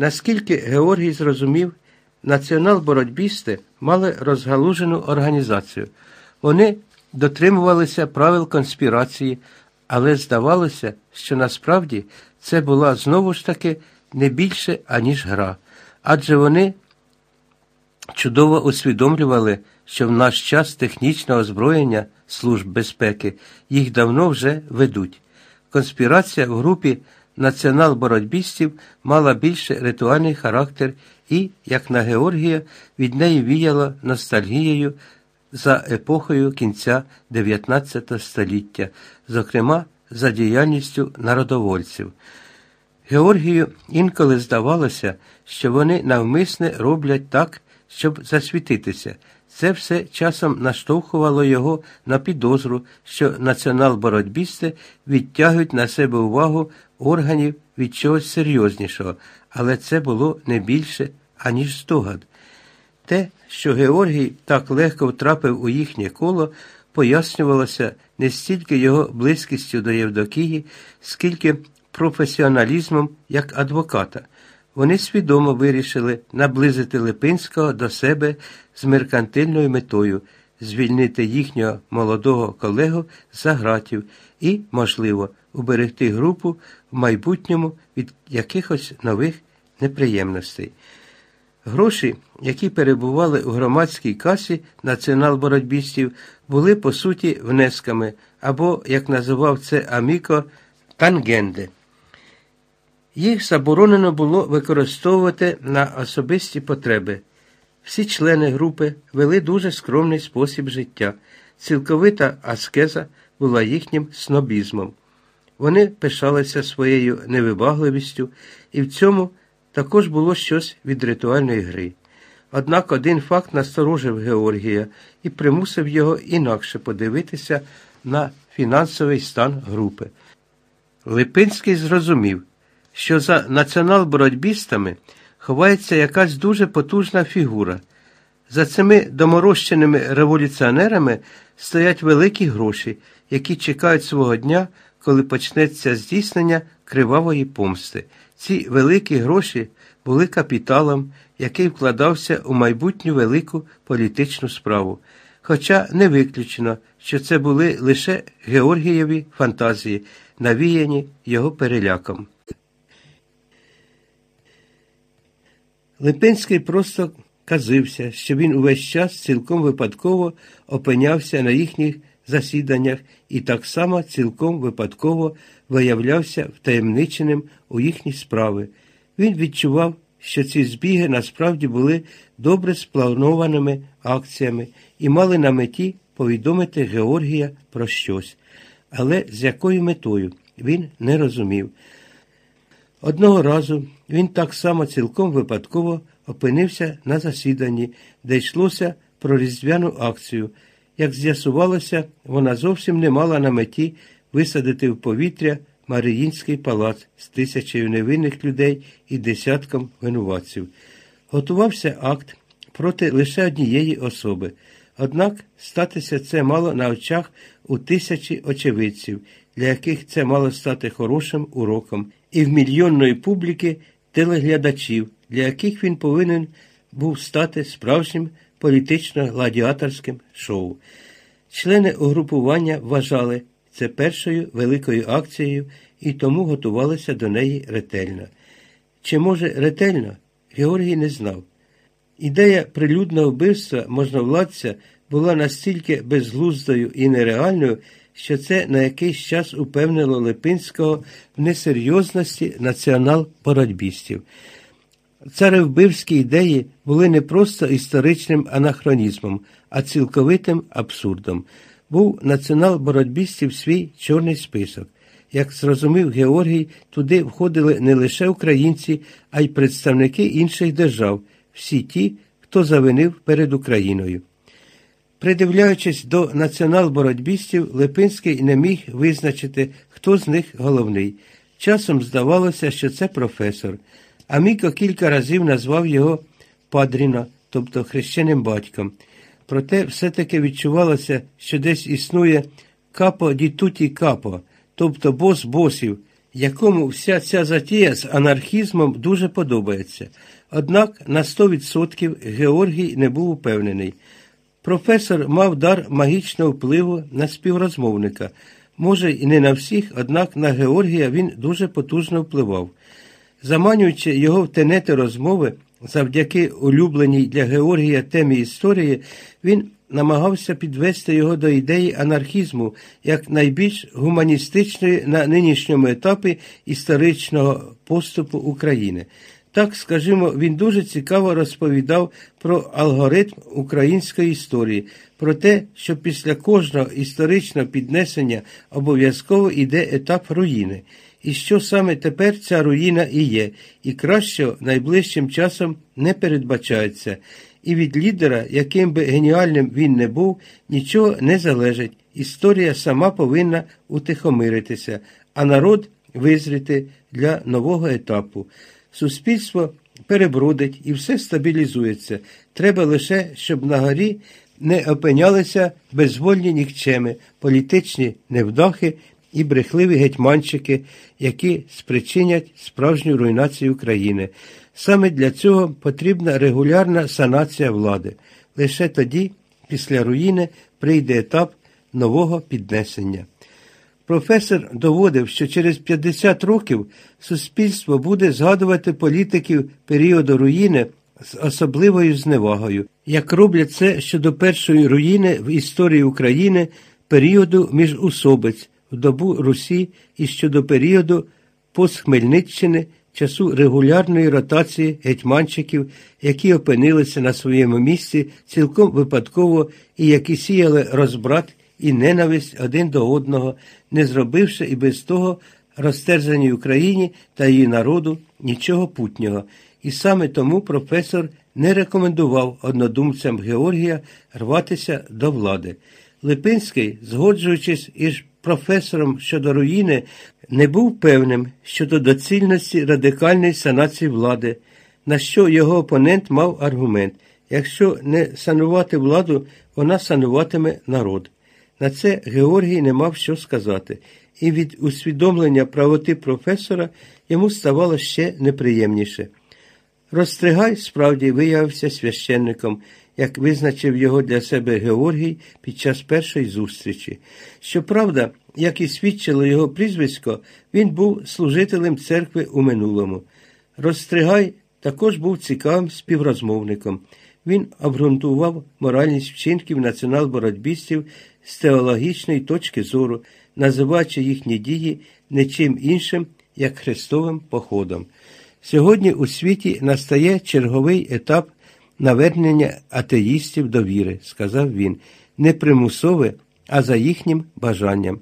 Наскільки Георгій зрозумів, націонал-боротьбісти мали розгалужену організацію. Вони дотримувалися правил конспірації, але здавалося, що насправді це була знову ж таки не більше, аніж гра, адже вони чудово усвідомлювали, що в наш час технічне озброєння служб безпеки їх давно вже ведуть. Конспірація в групі націонал-боротьбістів мала більше ритуальний характер і, як на Георгія, від неї віяло ностальгією за епохою кінця 19 століття, зокрема за діяльністю народовольців. Георгію інколи здавалося, що вони навмисне роблять так, щоб засвітитися. Це все часом наштовхувало його на підозру, що націонал-боротьбісти відтягують на себе увагу органів від чогось серйознішого, але це було не більше, аніж здогад. Те, що Георгій так легко втрапив у їхнє коло, пояснювалося не стільки його близькістю до Євдокії, скільки професіоналізмом як адвоката. Вони свідомо вирішили наблизити Липинського до себе з меркантильною метою звільнити їхнього молодого колегу за гратів і, можливо, уберегти групу в майбутньому від якихось нових неприємностей. Гроші, які перебували у громадській касі націонал-боротьбістів, були по суті внесками або, як називав це Аміко, тангенди. Їх заборонено було використовувати на особисті потреби. Всі члени групи вели дуже скромний спосіб життя, цілковита аскеза була їхнім снобізмом. Вони пишалися своєю невибагливістю, і в цьому також було щось від ритуальної гри. Однак один факт насторожив Георгія і примусив його інакше подивитися на фінансовий стан групи. Липинський зрозумів, що за націонал-боротьбістами ховається якась дуже потужна фігура. За цими доморощеними революціонерами стоять великі гроші, які чекають свого дня, коли почнеться здійснення кривавої помсти. Ці великі гроші були капіталом, який вкладався у майбутню велику політичну справу. Хоча не виключено, що це були лише Георгієві фантазії, навіяні його переляком. Липинський просто казився, що він увесь час цілком випадково опинявся на їхніх засіданнях і так само цілком випадково виявлявся втаємниченим у їхні справи. Він відчував, що ці збіги насправді були добре спланованими акціями і мали на меті повідомити Георгія про щось, але з якою метою він не розумів. Одного разу він так само цілком випадково опинився на засіданні, де йшлося про різдвяну акцію. Як з'ясувалося, вона зовсім не мала на меті висадити в повітря Маріїнський палац з тисячею невинних людей і десятком винуватців. Готувався акт проти лише однієї особи. Однак статися це мало на очах у тисячі очевидців, для яких це мало стати хорошим уроком, і в мільйонної публіки телеглядачів, для яких він повинен був стати справжнім політично-гладіаторським шоу. Члени угрупування вважали це першою великою акцією і тому готувалися до неї ретельно. Чи, може, ретельно, Георгій не знав. Ідея прилюдного вбивства можновладця була настільки безглуздою і нереальною, що це на якийсь час упевнило Липинського в несерйозності націонал-боротьбістів. Царевбивські ідеї були не просто історичним анахронізмом, а цілковитим абсурдом. Був націонал-боротьбістів свій чорний список. Як зрозумів Георгій, туди входили не лише українці, а й представники інших держав, всі ті, хто завинив перед Україною. Придивляючись до націонал-боротьбістів, Липинський не міг визначити, хто з них головний. Часом здавалося, що це професор. А Міко кілька разів назвав його Падріно, тобто хрещеним батьком. Проте все-таки відчувалося, що десь існує капо дітуті капо, тобто бос босів, якому вся ця затія з анархізмом дуже подобається. Однак на 100% Георгій не був упевнений. Професор мав дар магічного впливу на співрозмовника. Може, і не на всіх, однак на Георгія він дуже потужно впливав. Заманюючи його в тенети розмови, завдяки улюбленій для Георгія темі історії, він намагався підвести його до ідеї анархізму як найбільш гуманістичної на нинішньому етапі історичного поступу України. Так, скажімо, він дуже цікаво розповідав про алгоритм української історії, про те, що після кожного історичного піднесення обов'язково йде етап руїни, і що саме тепер ця руїна і є, і краще найближчим часом не передбачається. І від лідера, яким би геніальним він не був, нічого не залежить. Історія сама повинна утихомиритися, а народ визріти для нового етапу. Суспільство перебродить і все стабілізується. Треба лише, щоб на горі не опинялися безвольні нікчеми, політичні невдахи і брехливі гетьманчики, які спричинять справжню руйнацію країни. Саме для цього потрібна регулярна санація влади. Лише тоді, після руїни, прийде етап нового піднесення. Професор доводив, що через 50 років суспільство буде згадувати політиків періоду руїни з особливою зневагою, як роблять це щодо першої руїни в історії України періоду міжусобиць в добу Русі і щодо періоду постхмельниччини, часу регулярної ротації гетьманчиків, які опинилися на своєму місці цілком випадково і які сіяли розбрат і ненависть один до одного, не зробивши і без того розтерзаній Україні та її народу нічого путнього. І саме тому професор не рекомендував однодумцям Георгія рватися до влади. Липинський, згоджуючись із професором щодо руїни, не був певним щодо доцільності радикальної санації влади, на що його опонент мав аргумент якщо не санувати владу, вона сануватиме народ. На це Георгій не мав що сказати, і від усвідомлення правоти професора йому ставало ще неприємніше. Розстригай справді виявився священником, як визначив його для себе Георгій під час першої зустрічі. Щоправда, як і свідчило його прізвисько, він був служителем церкви у минулому. Розстригай також був цікавим співрозмовником. Він обґрунтував моральність вчинків націонал-боротьбістів з теологічної точки зору, називаючи їхні дії не чим іншим, як Христовим походом. Сьогодні у світі настає черговий етап навернення атеїстів до віри, сказав він, не примусове, а за їхнім бажанням.